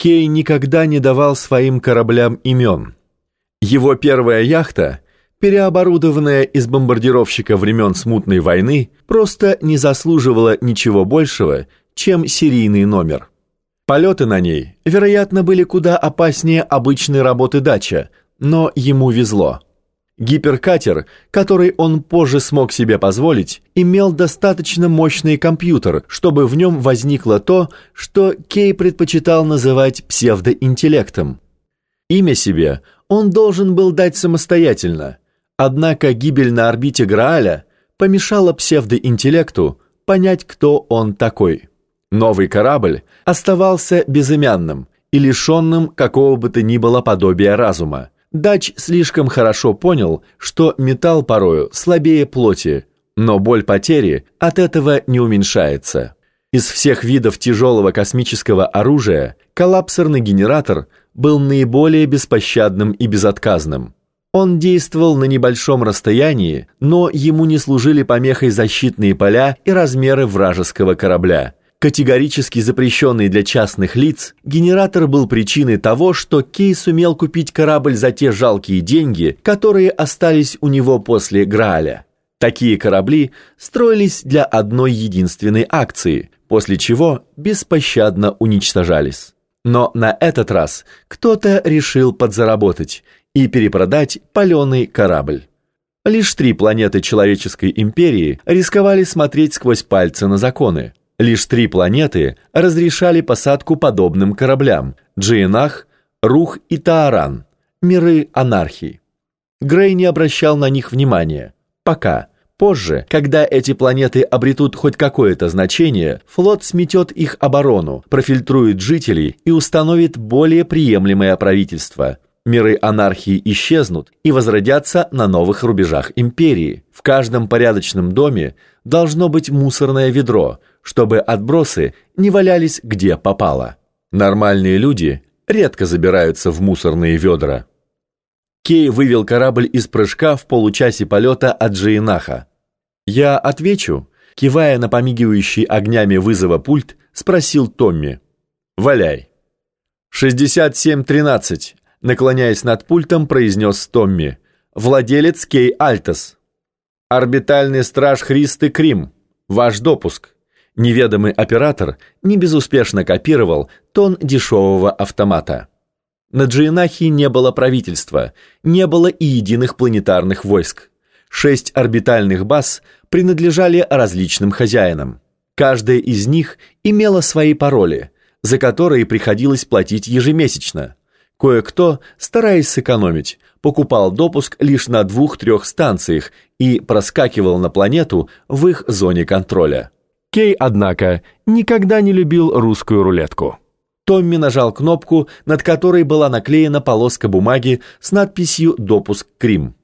Кей никогда не давал своим кораблям имен. Его первая яхта, переоборудованная из бомбардировщика времен Смутной войны, просто не заслуживала ничего большего, чем серийный номер. Полеты на ней, вероятно, были куда опаснее обычной работы дача, но ему везло. Гиперкатер, который он позже смог себе позволить, имел достаточно мощный компьютер, чтобы в нем возникло то, что Кей предпочитал называть псевдоинтеллектом. Имя себе он должен был дать самостоятельно, однако гибель на орбите Грааля помешала псевдоинтеллекту понять, кто он такой. Новый корабль оставался безымянным и лишенным какого бы то ни было подобия разума, Дач слишком хорошо понял, что металл порою слабее плоти, но боль потери от этого не уменьшается. Из всех видов тяжелого космического оружия коллапсорный генератор был наиболее беспощадным и безотказным. Он действовал на небольшом расстоянии, но ему не служили помехой защитные поля и размеры вражеского корабля – Категорически запрещенный для частных лиц, генератор был причиной того, что Кей сумел купить корабль за те жалкие деньги, которые остались у него после Грааля. Такие корабли строились для одной единственной акции, после чего беспощадно уничтожались. Но на этот раз кто-то решил подзаработать и перепродать паленый корабль. Лишь три планеты человеческой империи рисковали смотреть сквозь пальцы на законы. Лишь три планеты разрешали посадку подобным кораблям – Джиенах, Рух и Тааран, миры анархии. Грей не обращал на них внимания. Пока. Позже, когда эти планеты обретут хоть какое-то значение, флот сметет их оборону, профильтрует жителей и установит более приемлемое правительство – Миры анархии исчезнут и возродятся на новых рубежах империи. В каждом порядочном доме должно быть мусорное ведро, чтобы отбросы не валялись где попало. Нормальные люди редко забираются в мусорные ведра. Кей вывел корабль из прыжка в получасе полета от Джейнаха. «Я отвечу», кивая на помигивающий огнями вызова пульт, спросил Томми. «Валяй». «67-13», наклоняясь над пультом, произнес Томми. «Владелец Кей Альтос». «Орбитальный страж Христы Крим. Ваш допуск». Неведомый оператор не безуспешно копировал тон дешевого автомата. На Джиенахе не было правительства, не было и единых планетарных войск. Шесть орбитальных баз принадлежали различным хозяинам. Каждая из них имела свои пароли, за которые приходилось платить ежемесячно. Кое-кто, стараясь сэкономить, покупал допуск лишь на двух-трех станциях и проскакивал на планету в их зоне контроля. Кей, однако, никогда не любил русскую рулетку. Томми нажал кнопку, над которой была наклеена полоска бумаги с надписью «Допуск Крим».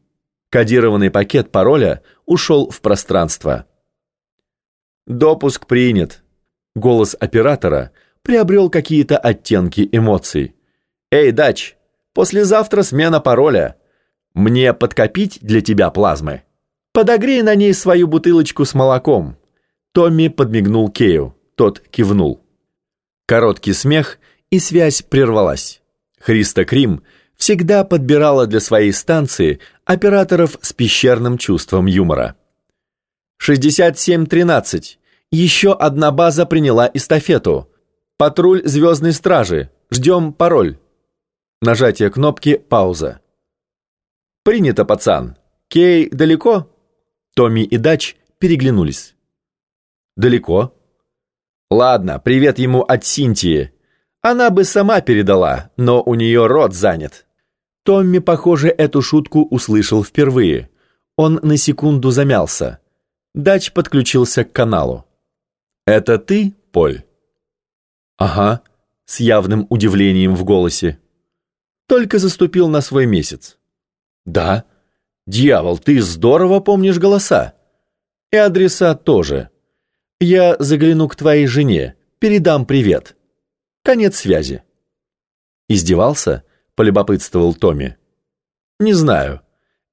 Кодированный пакет пароля ушел в пространство. «Допуск принят». Голос оператора приобрел какие-то оттенки эмоций. «Эй, Дач, послезавтра смена пароля. Мне подкопить для тебя плазмы? Подогрей на ней свою бутылочку с молоком». Томми подмигнул Кею, тот кивнул. Короткий смех, и связь прервалась. Христа Крим всегда подбирала для своей станции операторов с пещерным чувством юмора. 6713. Еще одна база приняла эстафету. Патруль Звездной Стражи. Ждем пароль. Нажатие кнопки «Пауза». «Принято, пацан. Кей далеко?» Томми и Дач переглянулись. «Далеко?» «Ладно, привет ему от Синтии. Она бы сама передала, но у нее рот занят». Томми, похоже, эту шутку услышал впервые. Он на секунду замялся. Дач подключился к каналу. «Это ты, Поль?» «Ага», с явным удивлением в голосе. Только заступил на свой месяц. Да. Дьявол, ты здорово помнишь голоса. И адреса тоже. Я загляну к твоей жене, передам привет. Конец связи. Издевался? Полюбопытствовал Томми. Не знаю.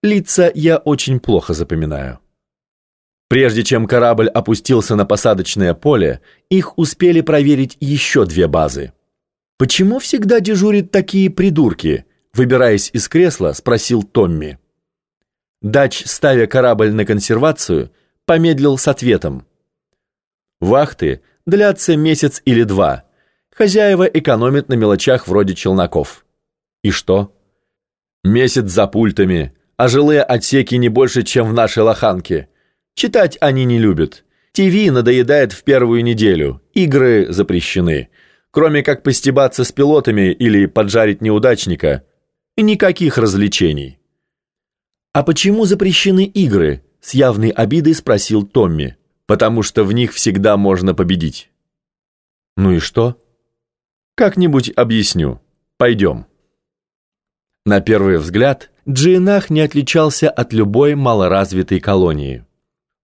Лица я очень плохо запоминаю. Прежде чем корабль опустился на посадочное поле, их успели проверить еще две базы. «Почему всегда дежурят такие придурки?» Выбираясь из кресла, спросил Томми. Дач, ставя корабль на консервацию, помедлил с ответом. Вахты длятся месяц или два. Хозяева экономят на мелочах вроде челноков. И что? Месяц за пультами, а жилые отсеки не больше, чем в нашей лоханке. Читать они не любят. ТВ надоедает в первую неделю, игры запрещены. Кроме как постебаться с пилотами или поджарить неудачника, никаких развлечений. «А почему запрещены игры?» – с явной обидой спросил Томми. «Потому что в них всегда можно победить». «Ну и что?» «Как-нибудь объясню. Пойдем». На первый взгляд, Джинах не отличался от любой малоразвитой колонии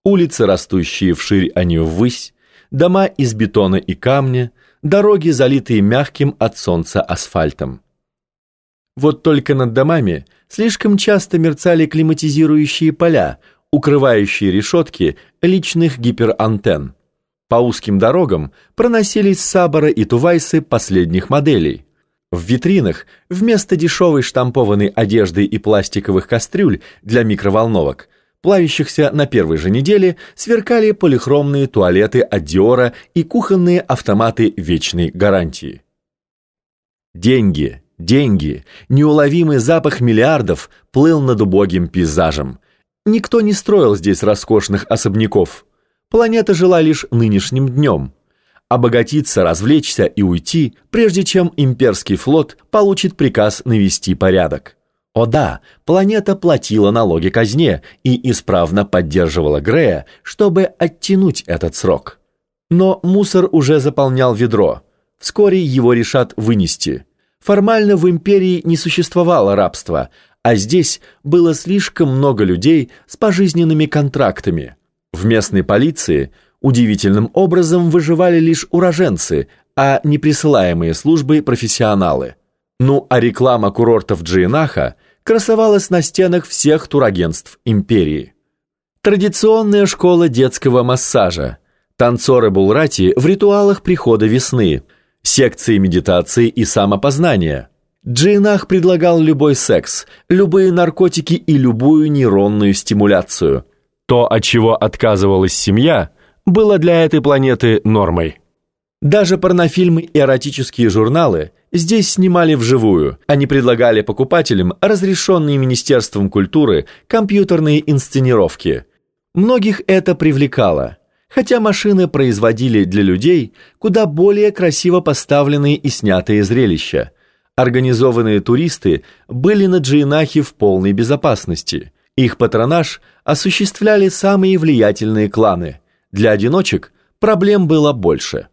улицы, растущие вширь, а не ввысь, дома из бетона и камня, дороги, залитые мягким от солнца асфальтом. Вот только над домами слишком часто мерцали климатизирующие поля, укрывающие решетки личных гиперантенн. По узким дорогам проносились Сабора и Тувайсы последних моделей. В витринах вместо дешевой штампованной одежды и пластиковых кастрюль для микроволновок – плавящихся на первой же неделе, сверкали полихромные туалеты от Диора и кухонные автоматы вечной гарантии. Деньги, деньги, неуловимый запах миллиардов плыл над убогим пейзажем. Никто не строил здесь роскошных особняков. Планета жила лишь нынешним днем. Обогатиться, развлечься и уйти, прежде чем имперский флот получит приказ навести порядок. О да, планета платила налоги казне и исправно поддерживала Грея, чтобы оттянуть этот срок. Но мусор уже заполнял ведро. Вскоре его решат вынести. Формально в империи не существовало рабства, а здесь было слишком много людей с пожизненными контрактами. В местной полиции удивительным образом выживали лишь уроженцы, а не присылаемые службой профессионалы. Ну а реклама курортов Джиенаха красовалась на стенах всех турагентств империи. Традиционная школа детского массажа, танцоры Булрати в ритуалах прихода весны, секции медитации и самопознания. Джинах предлагал любой секс, любые наркотики и любую нейронную стимуляцию. То, от чего отказывалась семья, было для этой планеты нормой. Даже порнофильмы и эротические журналы здесь снимали вживую. Они предлагали покупателям разрешенные Министерством культуры компьютерные инсценировки. Многих это привлекало, хотя машины производили для людей куда более красиво поставленные и снятые зрелища. Организованные туристы были на Джейнахе в полной безопасности. Их патронаж осуществляли самые влиятельные кланы. Для одиночек проблем было больше.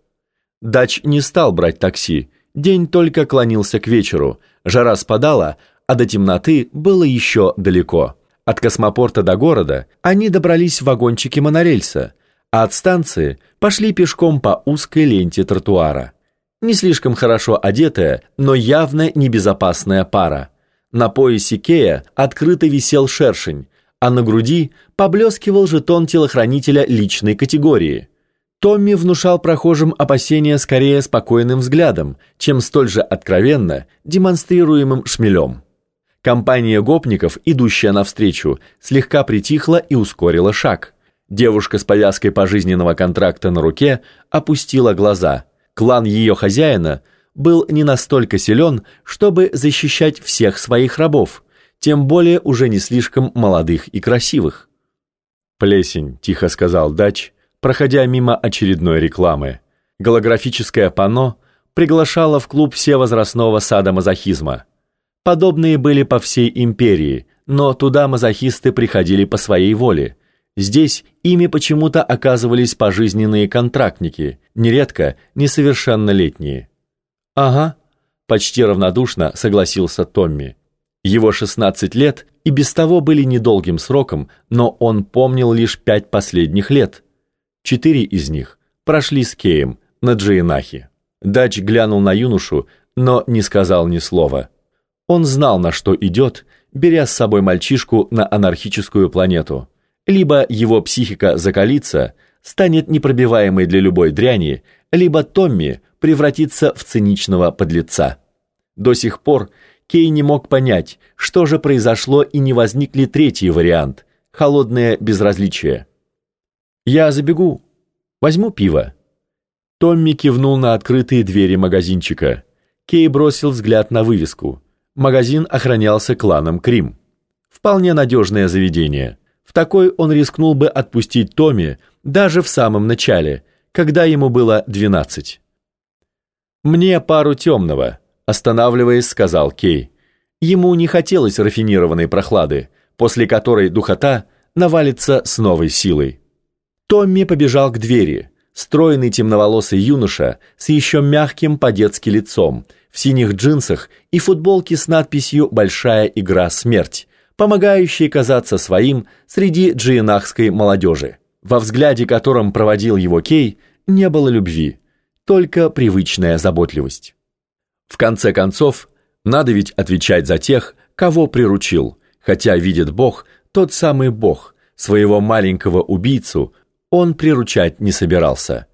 Дач не стал брать такси. День только клонился к вечеру. Жара спадала, а до темноты было еще далеко. От космопорта до города они добрались в вагончике монорельса, а от станции пошли пешком по узкой ленте тротуара. Не слишком хорошо одетая, но явно небезопасная пара. На поясе Кея открыто висел шершень, а на груди поблескивал жетон телохранителя личной категории – Томми внушал прохожим опасения скорее спокойным взглядом, чем столь же откровенно демонстрируемым шмелем. Компания гопников, идущая навстречу, слегка притихла и ускорила шаг. Девушка с повязкой пожизненного контракта на руке опустила глаза. Клан ее хозяина был не настолько силен, чтобы защищать всех своих рабов, тем более уже не слишком молодых и красивых. «Плесень», — тихо сказал Дач, проходя мимо очередной рекламы. Голографическое панно приглашало в клуб всевозрастного садомазохизма. Подобные были по всей империи, но туда мазохисты приходили по своей воле. Здесь ими почему-то оказывались пожизненные контрактники, нередко несовершеннолетние. «Ага», – почти равнодушно согласился Томми. Его 16 лет и без того были недолгим сроком, но он помнил лишь пять последних лет – Четыре из них прошли с Кеем на Джейнахе. Дач глянул на юношу, но не сказал ни слова. Он знал, на что идет, беря с собой мальчишку на анархическую планету. Либо его психика закалится, станет непробиваемой для любой дряни, либо Томми превратится в циничного подлеца. До сих пор Кей не мог понять, что же произошло и не возник ли третий вариант – холодное безразличие. «Я забегу. Возьму пиво». Томми кивнул на открытые двери магазинчика. Кей бросил взгляд на вывеску. Магазин охранялся кланом Крим. Вполне надежное заведение. В такой он рискнул бы отпустить Томми даже в самом начале, когда ему было 12. «Мне пару темного», — останавливаясь, сказал Кей. Ему не хотелось рафинированной прохлады, после которой духота навалится с новой силой. Томми побежал к двери. Стройный темноволосый юноша с еще мягким по-детски лицом, в синих джинсах и футболке с надписью «Большая игра смерть», помогающей казаться своим среди джиенахской молодежи. Во взгляде, которым проводил его Кей, не было любви, только привычная заботливость. В конце концов, надо ведь отвечать за тех, кого приручил, хотя видит Бог, тот самый Бог, своего маленького убийцу, он приручать не собирался.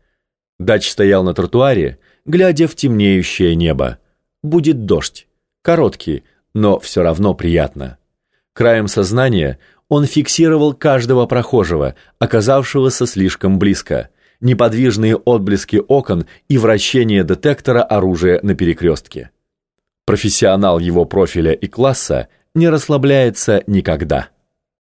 Дач стоял на тротуаре, глядя в темнеющее небо. Будет дождь. Короткий, но все равно приятно. Краем сознания он фиксировал каждого прохожего, оказавшегося слишком близко. Неподвижные отблески окон и вращение детектора оружия на перекрестке. Профессионал его профиля и класса не расслабляется никогда.